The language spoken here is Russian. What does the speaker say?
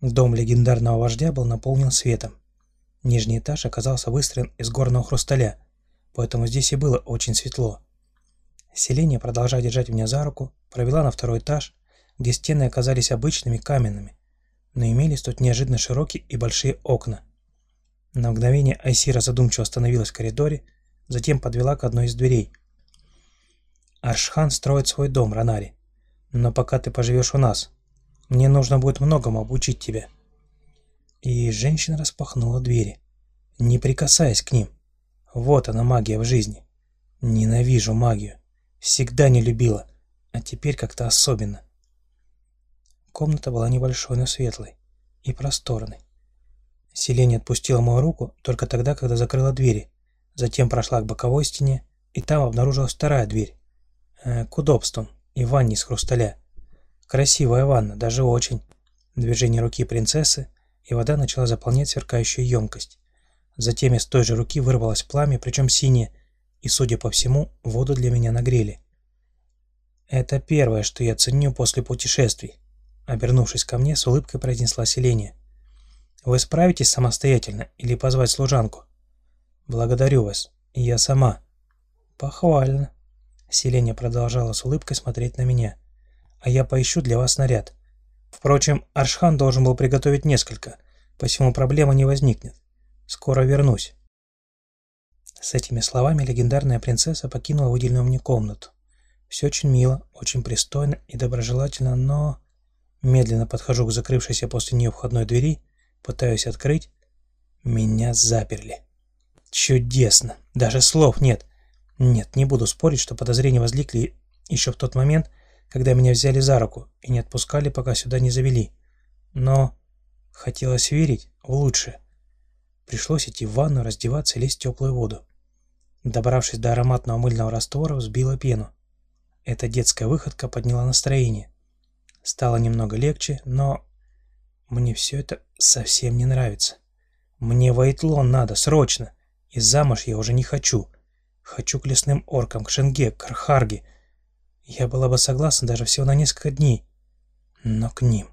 Дом легендарного вождя был наполнен светом. Нижний этаж оказался выстроен из горного хрусталя, поэтому здесь и было очень светло. Селение, продолжая держать меня за руку, провела на второй этаж, где стены оказались обычными каменными, но имелись тут неожиданно широкие и большие окна. На мгновение Айсира задумчиво остановилась в коридоре, затем подвела к одной из дверей. «Аршхан строит свой дом, Ранари, но пока ты поживешь у нас, мне нужно будет многому обучить тебя». И женщина распахнула двери, не прикасаясь к ним. Вот она магия в жизни. Ненавижу магию. Всегда не любила, а теперь как-то особенно. Комната была небольшой, но светлой и просторной. Селения отпустила мою руку только тогда, когда закрыла двери, затем прошла к боковой стене, и там обнаружилась вторая дверь, э, к удобствам и ванне из хрусталя. Красивая ванна, даже очень. Движение руки принцессы, и вода начала заполнять сверкающую емкость. Затем из той же руки вырвалось пламя, причем синее, и, судя по всему, воду для меня нагрели. «Это первое, что я ценю после путешествий», — обернувшись ко мне, с улыбкой произнесла Селения. «Вы справитесь самостоятельно или позвать служанку?» «Благодарю вас. Я сама». «Похвально». Селения продолжала с улыбкой смотреть на меня. «А я поищу для вас наряд. Впрочем, Аршхан должен был приготовить несколько, посему проблема не возникнет. Скоро вернусь». С этими словами легендарная принцесса покинула выделенную мне комнату. Все очень мило, очень пристойно и доброжелательно, но... Медленно подхожу к закрывшейся после нее входной двери, пытаюсь открыть. Меня заперли. Чудесно. Даже слов нет. Нет, не буду спорить, что подозрения возникли еще в тот момент, когда меня взяли за руку и не отпускали, пока сюда не завели. Но хотелось верить в лучшее. Пришлось идти в ванну, раздеваться и лезть в теплую воду. Добравшись до ароматного мыльного раствора, взбила пену. Эта детская выходка подняла настроение. Стало немного легче, но мне все это совсем не нравится. Мне в Айтлон надо, срочно. И замуж я уже не хочу. Хочу к лесным оркам, к Шенге, к Архарге. Я была бы согласна даже всего на несколько дней. Но к ним.